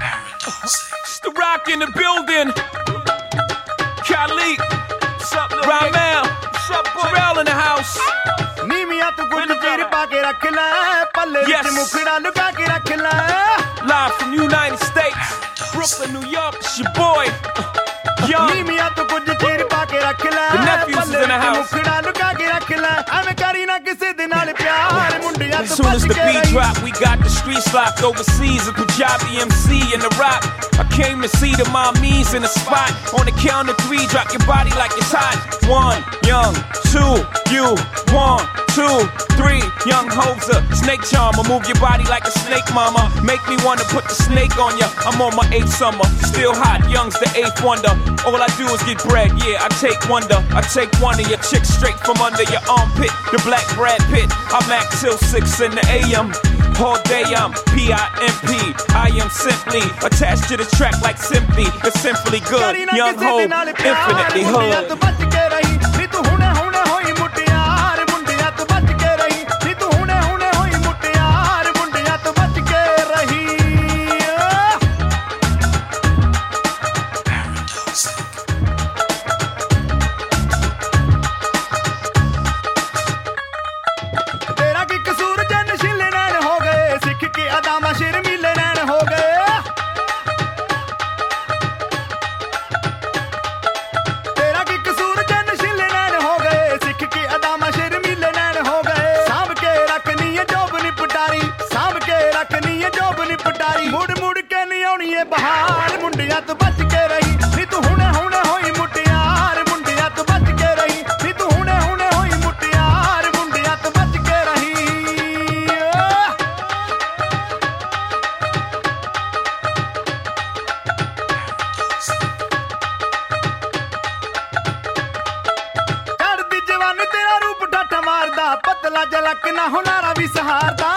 The Roc in the building. Khalid. In the house. Yes. Live from United States, Brooklyn, New York. It's your boy, Young. The nephews is in the house. soon as the beat drop, we got the streets locked overseas. A Panjabi MC in the Roc. I came to see the mommies in the spot. On the count of three, drop your body like it's hot. One, young, two, you, one two, three, young Hova, snake charmer. Move your body like a snake, mama. Make me wanna put the snake on ya. I'm on my eighth summer, still hot, young's the eighth wonder. All I do is get bread, yeah, I take wonder. I take one of your chicks straight from under your armpit. The black Brad Pitt, I'm at till six in the AM. All day I'm P-I-M-P. I am simply attached to the track like simply. It's simply good. Young Hov, infinitely hood. ਪਤਲਾ ਜਲਕ ਨਾ ਹੁਨਾਰਾ ਵੀ ਸਹਾਰਦਾ।